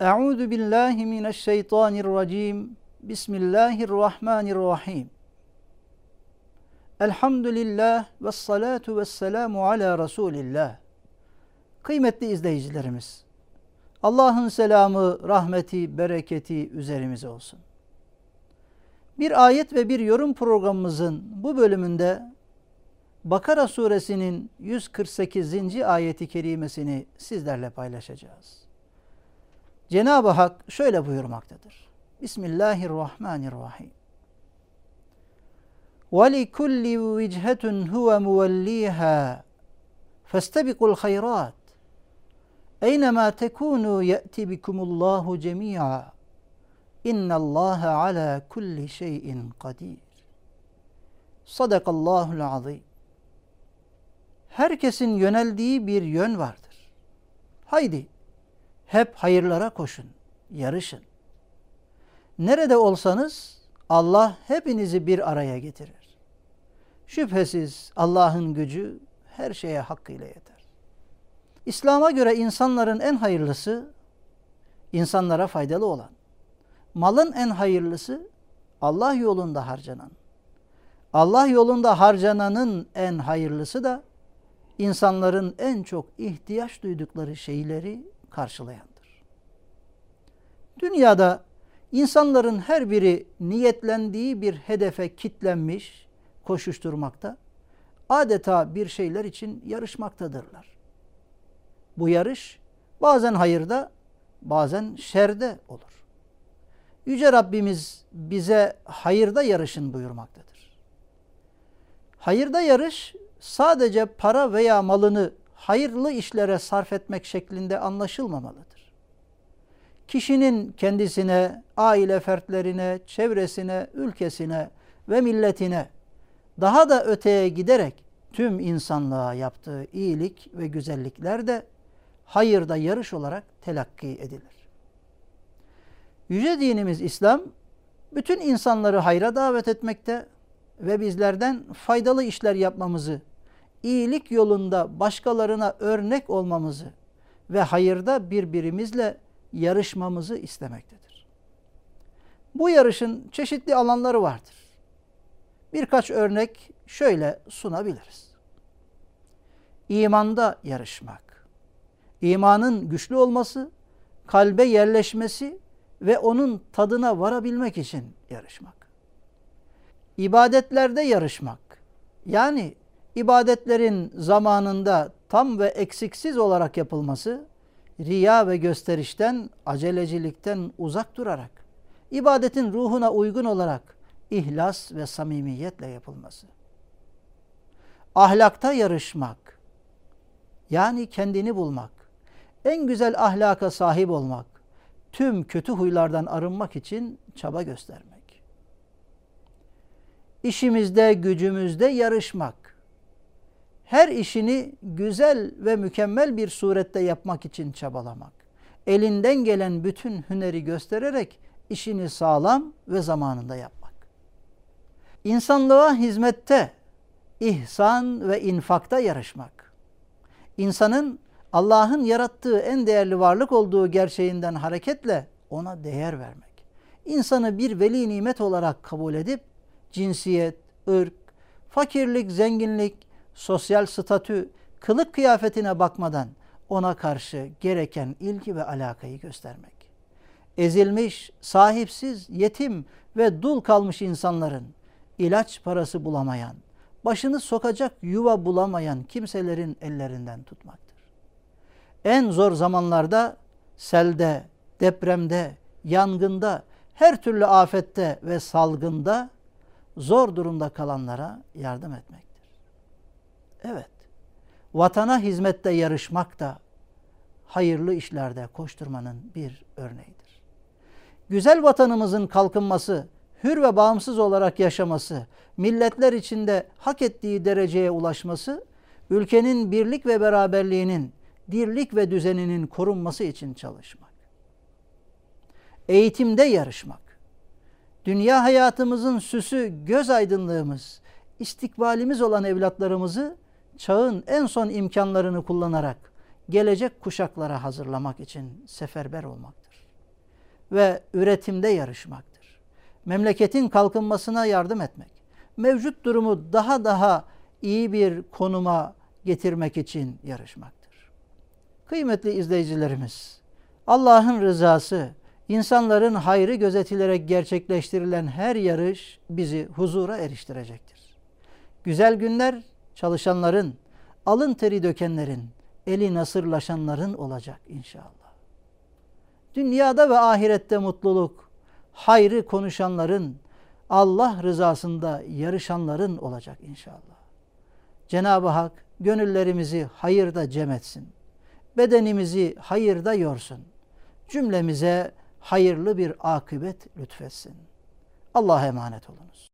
Euzu billahi mineşşeytanirracim. Bismillahirrahmanirrahim. Elhamdülillah ve salatu ve selamu ala Resulillah. Kıymetli izleyicilerimiz, Allah'ın selamı, rahmeti, bereketi üzerimize olsun. Bir ayet ve bir yorum programımızın bu bölümünde Bakara suresinin 148. ayeti kerimesini sizlerle paylaşacağız. Cenab-ı Hak şöyle buyurmaktadır. Bismillahirrahmanirrahim. وَلِكُلِّ وِجْهَةٌ هُوَ مُوَلِّيهَا فَاسْتَبِقُوا الْخَيْرَاتِ اَيْنَمَا تَكُونُوا يَأْتِ بِكُمُ اللّٰهُ جَمِيعًا اِنَّ اللّٰهَ عَلَى كُلِّ شَيْءٍ قَدِيرٌ Sadakallahul azim. Herkesin yöneldiği bir yön vardır. Haydi hep hayırlara koşun, yarışın. Nerede olsanız Allah hepinizi bir araya getirir. Şüphesiz Allah'ın gücü her şeye hakkıyla yeter. İslam'a göre insanların en hayırlısı insanlara faydalı olan. Malın en hayırlısı Allah yolunda harcanan. Allah yolunda harcananın en hayırlısı da insanların en çok ihtiyaç duydukları şeyleri karşılayandır. Dünyada insanların her biri niyetlendiği bir hedefe kitlenmiş, koşuşturmakta, adeta bir şeyler için yarışmaktadırlar. Bu yarış bazen hayırda, bazen şerde olur. Yüce Rabbimiz bize hayırda yarışın buyurmaktadır. Hayırda yarış sadece para veya malını hayırlı işlere sarf etmek şeklinde anlaşılmamalıdır. Kişinin kendisine, aile fertlerine, çevresine, ülkesine ve milletine daha da öteye giderek tüm insanlığa yaptığı iyilik ve güzellikler de hayırda yarış olarak telakki edilir. Yüce dinimiz İslam bütün insanları hayra davet etmekte ve bizlerden faydalı işler yapmamızı, iyilik yolunda başkalarına örnek olmamızı ve hayırda birbirimizle yarışmamızı istemektedir. Bu yarışın çeşitli alanları vardır. Birkaç örnek şöyle sunabiliriz. İmanda yarışmak. İmanın güçlü olması, kalbe yerleşmesi ve onun tadına varabilmek için yarışmak ibadetlerde yarışmak. Yani ibadetlerin zamanında tam ve eksiksiz olarak yapılması, riya ve gösterişten, acelecilikten uzak durarak, ibadetin ruhuna uygun olarak ihlas ve samimiyetle yapılması. Ahlakta yarışmak, yani kendini bulmak, en güzel ahlaka sahip olmak, tüm kötü huylardan arınmak için çaba göstermek işimizde, gücümüzde yarışmak. Her işini güzel ve mükemmel bir surette yapmak için çabalamak. Elinden gelen bütün hüneri göstererek işini sağlam ve zamanında yapmak. İnsanlığa hizmette, ihsan ve infakta yarışmak. İnsanın Allah'ın yarattığı en değerli varlık olduğu gerçeğinden hareketle ona değer vermek. İnsanı bir veli nimet olarak kabul edip cinsiyet, ırk, fakirlik, zenginlik, sosyal statü, kılık kıyafetine bakmadan ona karşı gereken ilgi ve alakayı göstermek. Ezilmiş, sahipsiz, yetim ve dul kalmış insanların ilaç parası bulamayan, başını sokacak yuva bulamayan kimselerin ellerinden tutmaktır. En zor zamanlarda selde, depremde, yangında, her türlü afette ve salgında zor durumda kalanlara yardım etmektir. Evet, vatana hizmette yarışmak da hayırlı işlerde koşturmanın bir örneğidir. Güzel vatanımızın kalkınması, hür ve bağımsız olarak yaşaması, milletler içinde hak ettiği dereceye ulaşması, ülkenin birlik ve beraberliğinin, dirlik ve düzeninin korunması için çalışmak. Eğitimde yarışmak dünya hayatımızın süsü, göz aydınlığımız, istikbalimiz olan evlatlarımızı çağın en son imkanlarını kullanarak gelecek kuşaklara hazırlamak için seferber olmaktır. Ve üretimde yarışmaktır. Memleketin kalkınmasına yardım etmek. Mevcut durumu daha daha iyi bir konuma getirmek için yarışmaktır. Kıymetli izleyicilerimiz, Allah'ın rızası, insanların hayrı gözetilerek gerçekleştirilen her yarış bizi huzura eriştirecektir. Güzel günler çalışanların, alın teri dökenlerin, eli nasırlaşanların olacak inşallah. Dünyada ve ahirette mutluluk, hayrı konuşanların, Allah rızasında yarışanların olacak inşallah. Cenab-ı Hak gönüllerimizi hayırda cem etsin. Bedenimizi hayırda yorsun. Cümlemize hayırlı bir akıbet lütfetsin. Allah'a emanet olunuz.